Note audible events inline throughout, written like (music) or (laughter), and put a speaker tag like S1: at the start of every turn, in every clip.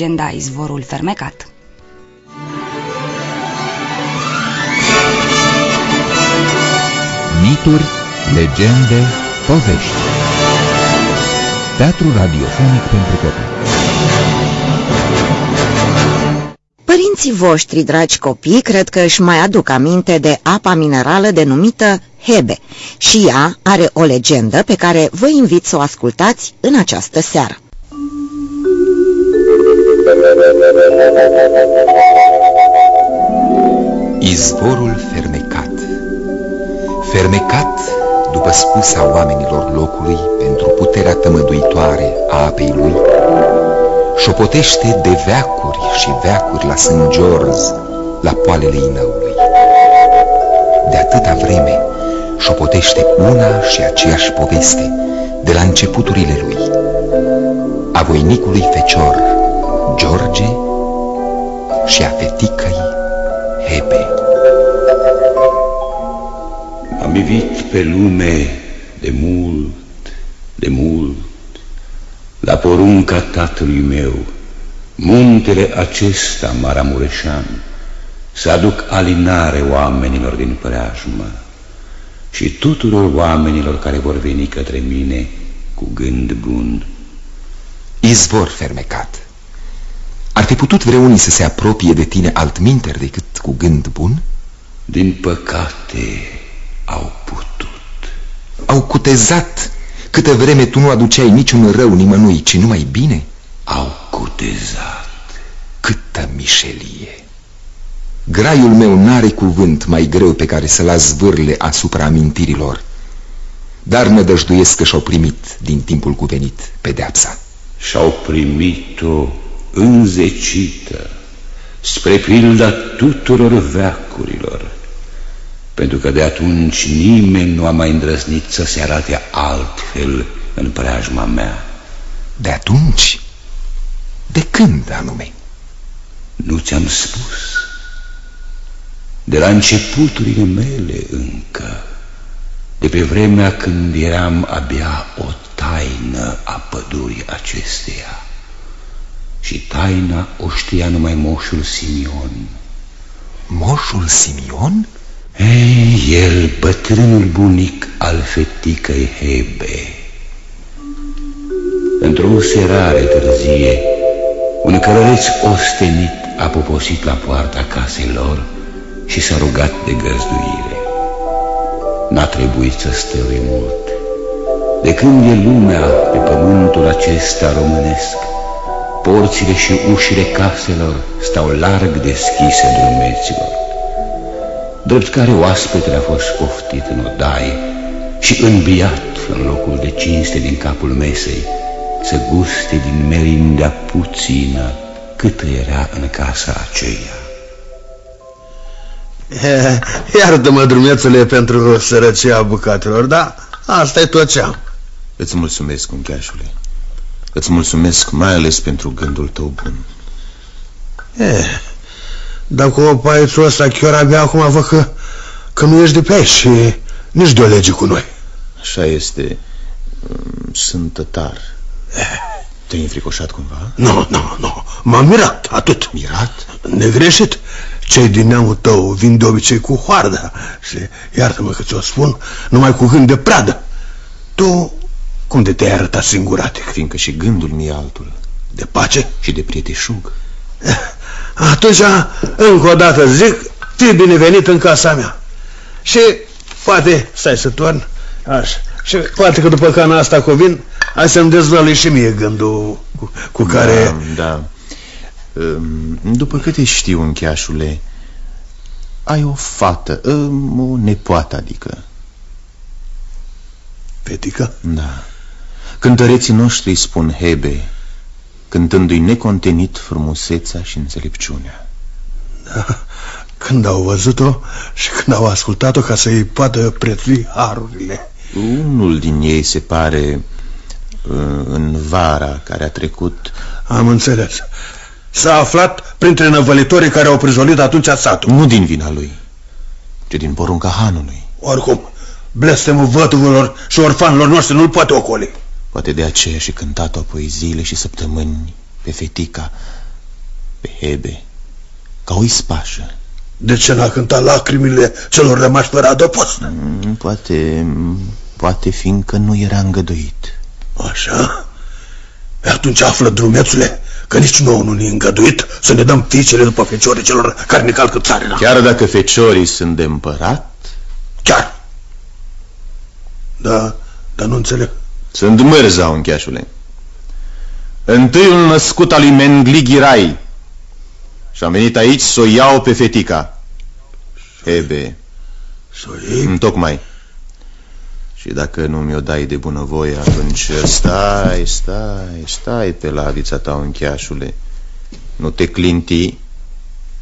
S1: Agenda Izvorul Fermecat.
S2: Mituri, legende, povești. Teatru radiofonic pentru copii.
S3: Părinții voștri, dragi copii, cred că își mai aduc aminte de apa minerală denumită Hebe. Și ea are o legendă pe care vă invit să o ascultați în această seară.
S2: Izvorul fermecat Fermecat, după spusa oamenilor locului, pentru puterea tămăduitoare a apei lui, șopotește de veacuri și veacuri la St. George, la poalele inăului. De atâta vreme șopotește una și aceeași poveste de la începuturile lui, a voinicului fecior George și a feticăi Hebe.
S4: Am ivit pe lume de mult, de mult, la porunca tatălui meu, muntele acesta, Maramureșan, să aduc alinare oamenilor din preajmă și tuturor oamenilor care vor veni către mine cu gând bun.
S2: Izvor fermecat. Ar fi putut vreunii să se apropie de tine altminter decât cu gând bun?
S4: Din păcate au putut.
S2: Au cutezat câtă vreme tu nu aduceai niciun rău nimănui, ci numai bine?
S4: Au cutezat.
S2: Câtă mișelie! Graiul meu n-are cuvânt mai greu pe care să-l zvârle asupra amintirilor, dar nădăjduiesc că și-au primit din timpul cuvenit pedeapsa.
S4: Și-au primit-o înzecită, spre pilda tuturor veacurilor, pentru că de atunci nimeni nu a mai îndrăznit să se arate altfel în preajma mea.
S2: De atunci? De când anume?
S4: Nu ți-am spus. De la începuturile mele încă, de pe vremea când eram abia o taină a pădurii acesteia. Și taina o știa numai moșul Simion.
S2: Moșul Simion?
S4: Ei, el, bătrânul bunic al feticăi Hebe. Într-o serare târzie, un călăreț ostenit a poposit la poarta casei lor și s-a rugat de găzduire. N-a trebuit să stăui mult. De când e lumea pe pământul acesta românesc, porțile și ușile caselor stau larg deschise drumeților. Drept care oaspetele a fost poftit în odaie și înviat în locul de cinste din capul mesei, să guste din merindea puțină cât era în casa aceea.
S5: Iartă-mă, drumețule, pentru sărăcia bucatelor, dar asta e tot ce am.
S6: Îți mulțumesc, uncheașule. Îți mulțumesc mai ales pentru gândul tău bun.
S5: E, dar cu opaițul ăsta chiar abia acum văd că, că nu ești de pe aici și nici de o lege cu noi.
S6: Așa este. Sunt tătar. Te-ai înfricoșat cumva?
S5: Nu, nu, nu. M-am mirat, atât.
S6: Mirat?
S5: Negreșit. Cei din neamul tău vin de obicei cu hoarda și, iartă-mă că ți-o spun, numai cu gând de pradă. Tu, cum de te-ai arătat singuratic?
S6: Fiindcă și gândul mi altul.
S5: De pace?
S6: Și de prieteșug.
S5: Atunci, încă o dată zic, fii binevenit în casa mea. Și poate, stai să torn, așa, și poate că după cana asta cu vin, hai să-mi dezvălui și mie gândul cu, cu care...
S6: Da, da. După câte știu, încheașule, ai o fată, o nepoată, adică.
S5: Fetică?
S6: Da. Cântăreții noștri spun Hebe, cântându-i necontenit frumusețea și înțelepciunea.
S5: Da. Când au văzut-o și când au ascultat-o ca să-i poată prețui harurile.
S6: Unul din ei se pare în vara care a trecut...
S5: Am înțeles. S-a aflat printre năvălitorii care au prizolit atunci satul.
S6: Nu din vina lui, ci din porunca hanului.
S5: Oricum, blestemul vătuvilor și orfanilor noștri nu-l poate ocoli.
S6: Poate de aceea și cântat-o poeziile și săptămâni pe fetica, pe Hebe ca o ispașă.
S5: De ce n-a cântat lacrimile celor rămași fără adăpost?
S6: Mm, poate, poate fiindcă nu era îngăduit.
S5: Așa? Atunci află, drumețule, că nici nouă nu ne îngăduit să ne dăm fiicele după feciorii celor care ne calcă țarina.
S6: Chiar dacă feciorii sunt de împărat?
S5: Chiar. Da, dar nu înțeleg.
S6: Sunt mârza, uncheașule. Întâiul născut al lui Mengli Ghirai. Și am venit aici să o iau pe fetica. Hebe.
S5: Să o iei?
S6: Tocmai. Și dacă nu mi-o dai de bunăvoie, atunci stai, stai, stai pe lavița ta, uncheașule. Nu te clinti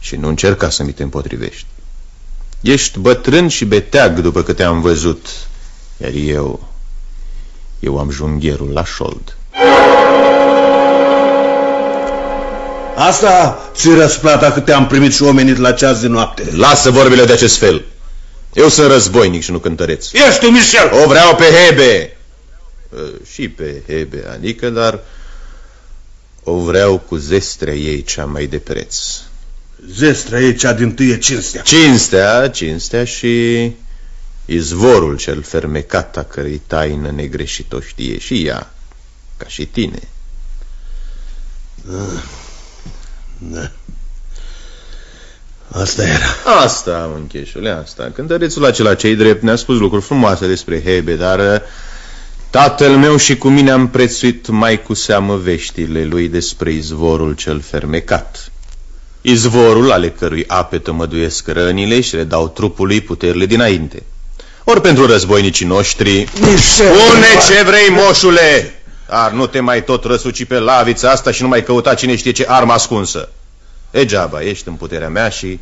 S6: și nu încerca să mi te împotrivești. Ești bătrân și beteag după câte am văzut, iar eu, eu am jungherul la șold.
S5: Asta ți răsplata cât te-am primit și omenit la ceas de noapte.
S6: Lasă vorbile de acest fel. Eu sunt războinic și nu cântăreț.
S5: Ești tu, Michel!
S6: O vreau pe Hebe. Și pe Hebe, adică, dar o vreau cu zestrea ei cea mai de preț.
S5: Zestrea ei cea din tâie cinstea.
S6: Cinstea, cinstea și izvorul cel fermecat a cărei taină negreșit o știe și ea, ca și tine.
S5: Da. da. Asta era.
S6: Asta, încheșule, asta. Cântărețul acela cei drept ne-a spus lucruri frumoase despre Hebe, dar uh, tatăl meu și cu mine am prețuit mai cu seamă veștile lui despre izvorul cel fermecat. Izvorul ale cărui ape tămăduiesc rănile și le dau trupului puterile dinainte. Ori pentru războinicii noștri... Spune ce vrei, moșule! Dar nu te mai tot răsuci pe lavița asta și nu mai căuta cine știe ce armă ascunsă. Degeaba ești în puterea mea și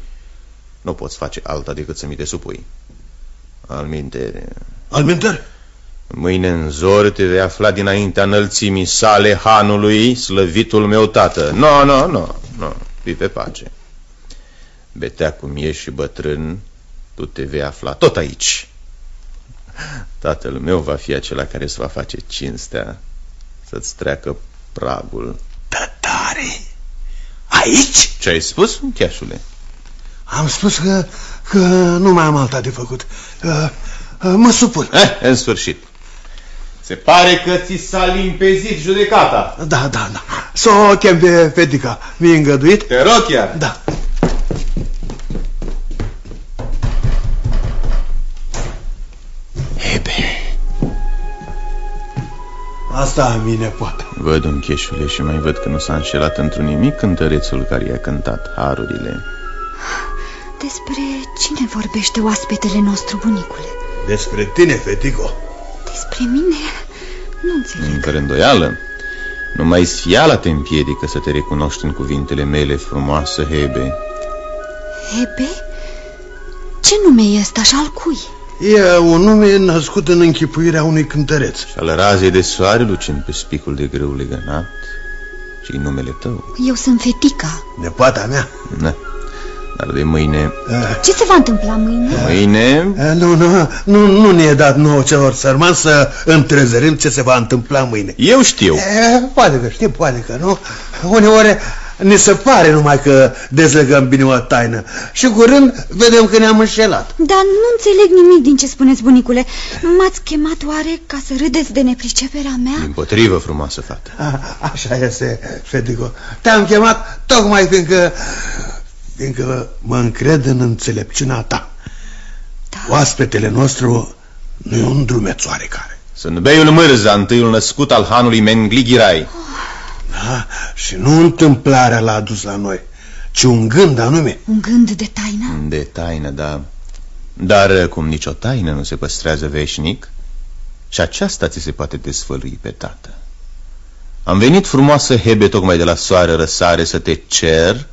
S6: nu poți face alta decât să mi te supui. Alminte...
S5: Alminte?
S6: Mâine în zor te vei afla dinaintea înălțimii sale hanului, slăvitul meu tată. Nu, no, nu, no, nu, no, nu, fii pe pace. Betea cum ești și bătrân, tu te vei afla tot aici. (laughs) Tatăl meu va fi acela care îți va face cinstea să-ți treacă pragul.
S5: Tătare! Aici?
S6: Ce ai spus, cheașule?
S5: Am spus că, că nu mai am alta de făcut. Uh, uh, mă supun.
S6: Eh, în sfârșit. Se pare că ți s-a limpezit judecata.
S5: Da, da, da. Să o chem pe Fedica. Mi-ai îngăduit?
S6: Te rog chiar.
S5: Da. Asta mine poate.
S6: Văd un cheșule și mai văd că nu s-a înșelat într-un nimic cântărețul care i-a cântat harurile.
S1: Despre cine vorbește oaspetele nostru, bunicule?
S5: Despre tine, Fetico.
S1: Despre mine? Nu înțeleg.
S6: Fără îndoială. Numai sfiala te împiedică să te recunoști în cuvintele mele frumoasă, Hebe.
S1: Hebe? Ce nume este așa al cui?
S5: E un nume născut în închipuirea unui cântăreț.
S6: Și al razei de soare lucind pe spicul de greu legănat și numele tău.
S1: Eu sunt Fetica.
S5: Nepoata mea.
S6: Da. Dar de mâine...
S1: Ce se va întâmpla mâine?
S6: Mâine...
S5: Nu, nu, nu, nu ne-e dat nouă celor sărmani să întrezărim ce se va întâmpla mâine.
S6: Eu știu.
S5: E, poate că știi, poate că nu. Uneori ne se pare numai că dezlegăm bine o taină și curând vedem că ne-am înșelat.
S1: Dar nu înțeleg nimic din ce spuneți, bunicule. M-ați chemat oare ca să râdeți de nepriceperea mea?
S6: Din potrivă, frumoasă fată.
S5: A, așa este, Fedico. Te-am chemat tocmai fiindcă, fiindcă mă încred în înțelepciunea ta. Da. Oaspetele nostru nu e un drumeț oarecare.
S6: Sunt beiul Mârza, întâiul născut al hanului Menglighirai. Oh.
S5: Da? Și nu întâmplarea l-a adus la noi, ci un gând anume.
S1: Un gând de taină?
S6: De taină, da. Dar cum nicio taină nu se păstrează veșnic, și aceasta ți se poate desfălui pe tată. Am venit frumoasă Hebe tocmai de la soare răsare să te cer,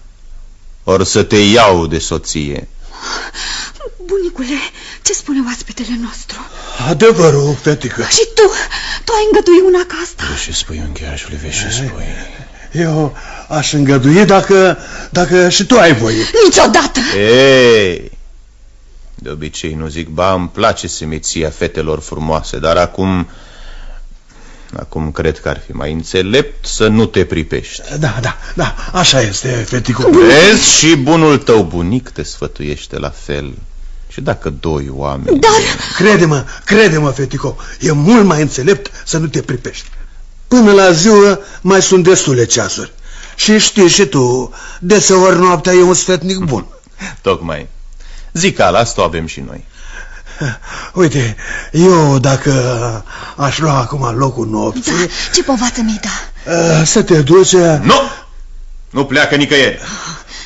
S6: ori să te iau de soție.
S1: Bunicule, ce spune oaspetele nostru?
S5: Adevărul, fetică.
S1: Și tu, tu ai îngădui una ca asta?
S6: Vei și spui, uncheașule, vei și spui.
S5: Eu aș îngădui dacă, dacă și tu ai voie.
S1: Niciodată!
S6: Ei, de obicei nu zic, ba, îmi place semeția fetelor frumoase, dar acum... Acum cred că ar fi mai înțelept să nu te pripești.
S5: Da, da, da, așa este, fetico.
S6: Vezi și bunul tău bunic te sfătuiește la fel. Și dacă doi oameni...
S1: Dar...
S5: Crede-mă, crede-mă, fetico, e mult mai înțelept să nu te pripești. Până la ziua mai sunt destule ceasuri. Și știi și tu, deseori noaptea e un sfetnic bun. (laughs)
S6: Tocmai. Zic ala, asta o avem și noi. (laughs)
S5: Uite, eu dacă aș lua acum locul nopții...
S1: Da, ce povață mi-ai da?
S5: Uh, să te duci...
S6: Nu! Nu pleacă nicăieri.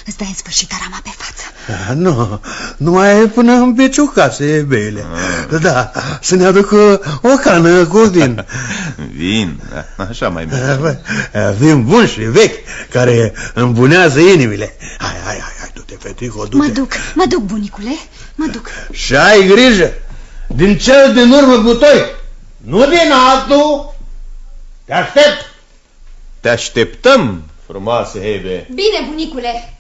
S1: Îți dai în sfârșit arama pe față.
S5: Uh, (laughs) nu, numai până în beciu case, beile.
S6: Ah.
S5: Da, să ne aduc uh, o cană cu vin. (laughs)
S6: Vin, da, așa mai bine.
S5: Uh, (laughs) bă, uh, Vin bun și vechi, care îmbunează inimile. Hai, hai, hai, hai du-te, fetico, du-te.
S1: Mă duc, mă duc, bunicule, mă duc.
S5: Și ai grijă, din cel din urmă butoi, nu din altul. Te aștept.
S6: Te așteptăm, frumoase Hebe.
S1: Bine, bunicule.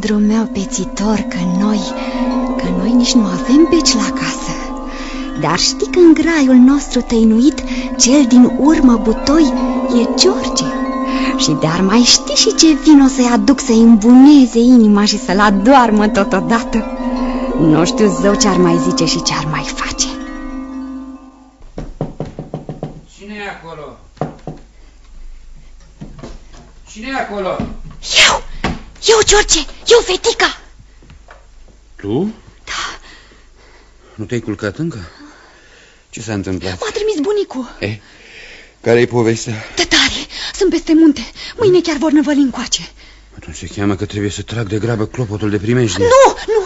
S1: Mândru meu pețitor, că noi, că noi nici nu avem beci la casă. Dar știi că în graiul nostru tăinuit, cel din urmă butoi e George. Și dar mai știi și ce vin o să-i aduc să-i îmbuneze inima și să-l adoarmă totodată? Nu știu zău ce ar mai zice și ce ar mai face.
S7: Cine e acolo? Cine e acolo?
S1: Eu! Eu, George! Eu, fetica!
S7: Tu? Da. Nu te-ai culcat încă? Ce s-a întâmplat?
S1: M-a trimis bunicul.
S7: Eh, care-i povestea?
S1: Tătare, sunt peste munte. Mâine chiar vor năvăli încoace.
S7: Atunci se cheamă că trebuie să trag de grabă clopotul de primejde.
S1: Nu, nu,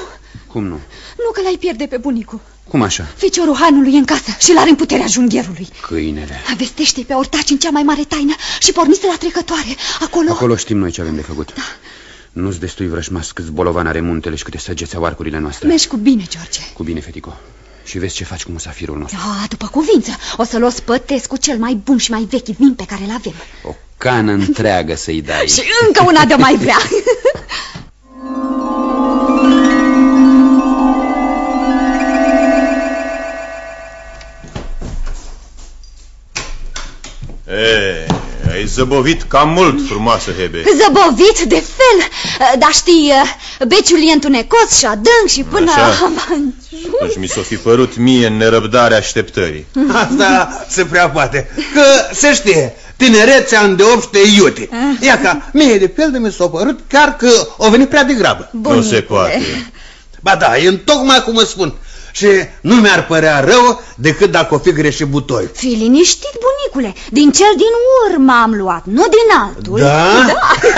S7: Cum nu?
S1: nu că l-ai pierde pe bunicul.
S7: Cum așa?
S1: Feciorul hanului e în casă și l-are în puterea junghierului.
S7: Câinele.
S1: Vestește pe ortaci în cea mai mare taină și pornise la trecătoare. Acolo...
S7: Acolo știm noi ce avem de făcut. Da. Nu-ți destui vrășmas câți bolovan are muntele și câte săgeți au arcurile noastre.
S1: Mergi cu bine, George.
S7: Cu bine, fetico. Și vezi ce faci cu musafirul nostru.
S1: Da, după cuvință. O să-l ospătesc cu cel mai bun și mai vechi vin pe care l-avem.
S7: O cană întreagă să-i dai. (laughs)
S1: Și încă una de mai vrea. (laughs)
S6: E, ai zăbovit cam mult, frumoasă Hebe.
S1: Zăbovit de fel. Dar știi, beciul e întunecos și adânc și până...
S6: Așa. Atunci mi s-o fi părut mie în nerăbdare așteptării.
S5: Asta se prea poate. Că se știe, tinerețea îndeopște iute. Ia ca mie de fel de mi s-a părut chiar că o venit prea degrabă.
S6: Nu se poate.
S5: Ba da, e tocmai cum îți spun. Și nu mi-ar părea rău decât dacă o fi greșit butoi.
S1: Fii liniștit, bunicule. Din cel din urmă am luat, nu din altul.
S5: Da?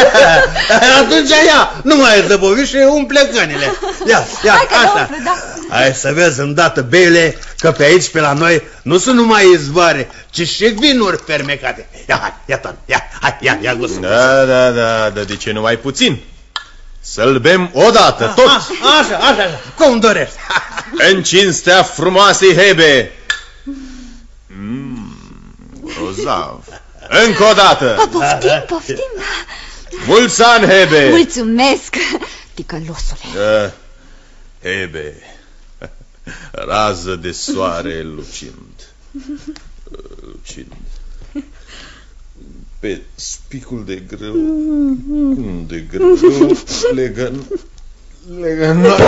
S5: (laughs) Atunci ia, nu mai e zăbovit și umple cănile. Ia, ia,
S1: Hai că le
S5: așa.
S1: umflu, da.
S5: Hai să vezi îndată, beile, că pe aici, pe la noi, nu sunt numai izvoare, ci și vinuri fermecate. Ia, hai, ia, ton, ia, hai, ia, ia, gustă.
S6: Da, da, da, da, de ce nu mai puțin? Să-l bem odată, tot,
S5: A, Așa, așa, așa, cum dorești. (laughs)
S6: în cinstea frumoasei Hebe. Mm, grozav. Încă o dată.
S1: A, poftim, poftim.
S6: Mulți ani, Hebe.
S1: Mulțumesc, ticălosule.
S6: Da, Hebe, (laughs) rază de soare lucind, lucind, pe spicul de grâu, cum de grâu, legăn, legănat.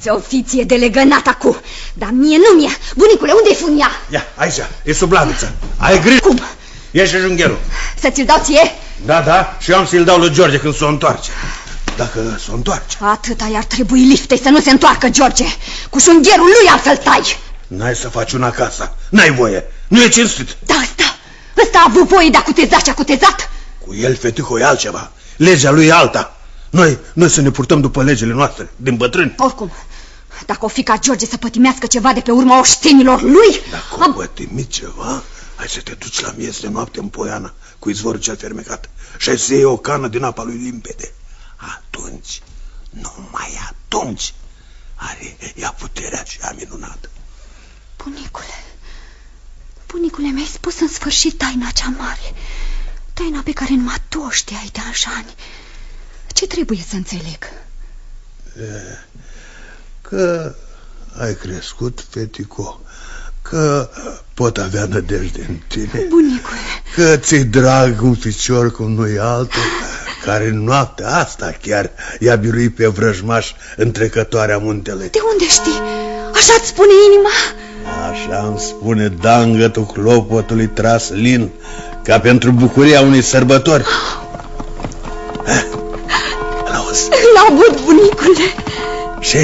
S1: Ți-o fi ție de legănat acum, dar mie nu mie. Bunicule, unde-i funia?
S5: Ia, aici, e sub laviță. Ai grijă.
S1: Cum?
S5: E și jungherul.
S1: Să ți-l dau ție?
S5: Da, da, și eu am să-l dau lui George când s-o întoarce. Dacă s-o întoarce.
S1: Atâta i-ar trebui liftei să nu se întoarcă, George. Cu șungherul lui altfel tai.
S5: N-ai să faci una acasă. N-ai voie. Nu e cinstit.
S1: Da, ăsta, ăsta a avut voie de a cuteza ce a cutezat.
S5: Cu el, fetico, e altceva. Legea lui e alta. Noi, noi să ne purtăm după legile noastre, din bătrâni.
S1: Oricum, dacă o fi ca George să pătimească ceva de pe urma oștenilor lui...
S5: Dacă am pătimit ceva, hai să te duci la miez de noapte în Poiana, cu izvorul cel fermecat, și ai să iei o cană din apa lui limpede. Atunci, numai atunci, are ea puterea cea minunată.
S1: Bunicule, bunicule, mi-ai spus în sfârșit taina cea mare. Taina pe care numai tu o știai de așa ani. Ce trebuie să înțeleg?
S5: Că ai crescut, fetico, că pot avea nădejde în tine.
S1: Bunicule!
S5: Că ți-i drag un ficior cum nu-i altul, care noaptea asta chiar i-a biruit pe vrăjmaș întrecătoarea muntele.
S1: De unde știi? Așa-ți spune inima?
S5: Așa îmi spune dangătul clopotului tras lin, ca pentru bucuria unei sărbători. L-auzi?
S1: L-aud, bunicule!
S5: Și,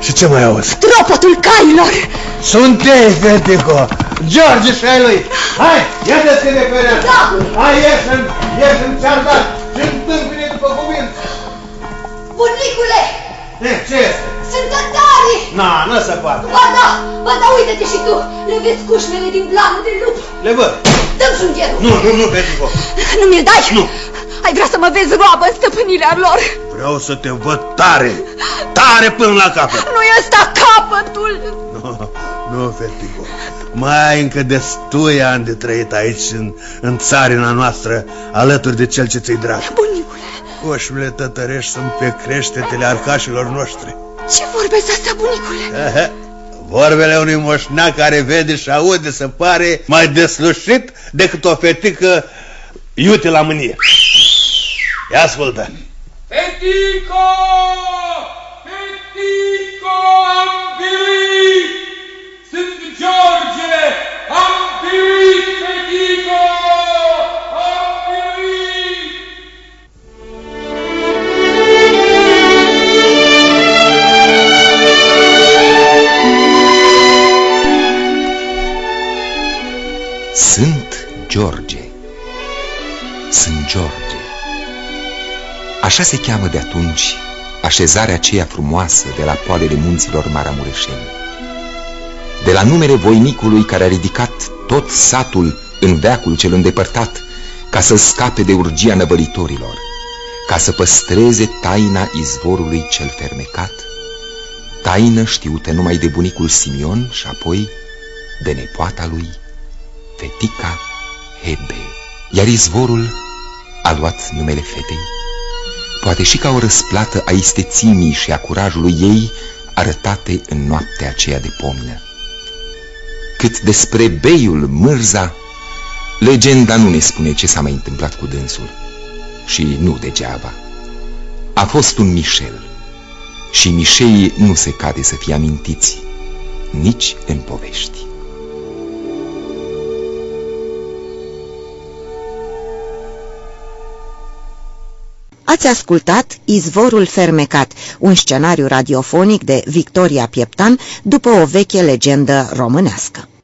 S5: și ce mai auzi?
S1: Tropotul cailor!
S5: Sunt ei, fetico! George și ai lui! Hai, ia deschide fereastra!
S1: Da!
S5: Hai, ieși în, ieși în ceardat și întâmpine după cuvânt!
S1: Bunicule!
S5: E, ce este?
S1: Sunt tătarii!
S5: Na, nu se poate!
S1: Ba da, ba da, uite-te și tu! Le vezi cușmele din blană de lup!
S5: Le văd!
S1: Dăm jungherul!
S5: Nu, nu, nu, fetico!
S1: Nu mi-l dai?
S5: Nu.
S1: Ai vrea să mă vezi roabă în stăpânirea lor?
S5: Vreau să te văd tare! Tare până la capăt!
S1: Nu e ăsta capătul!
S5: Nu, nu, fetico. Mai ai încă destui ani de trăit aici, în, în țarina noastră, alături de cel ce ți-i drag.
S1: Bunicule,
S5: Coșurile tătărești sunt pe creștetele arcașilor noștri.
S1: ce vorbesc astea, bunicule?
S5: Aha. Vorbele unui moșneac care vede și aude să pare mai deslușit decât o fetică iute la mânie. Ia ascultă.
S8: Fetico! Fetico, am biruit! Sunt George! Am biruit, Fetico! Am biruit!
S2: Sunt George. Sunt George. Așa se cheamă de atunci așezarea aceea frumoasă de la poalele munților Maramureșeni. De la numele voinicului care a ridicat tot satul în veacul cel îndepărtat ca să scape de urgia năvălitorilor, ca să păstreze taina izvorului cel fermecat, taină știută numai de bunicul Simion și apoi de nepoata lui, fetica Hebe. Iar izvorul a luat numele fetei, poate și ca o răsplată a istețimii și a curajului ei arătate în noaptea aceea de pomină. Cât despre beiul Mârza, legenda nu ne spune ce s-a mai întâmplat cu dânsul. Și nu degeaba. A fost un Michel. Și Mișeii nu se cade să fie amintiți nici în povești.
S3: Ați ascultat Izvorul fermecat, un scenariu radiofonic de Victoria Pieptan după o veche legendă românească.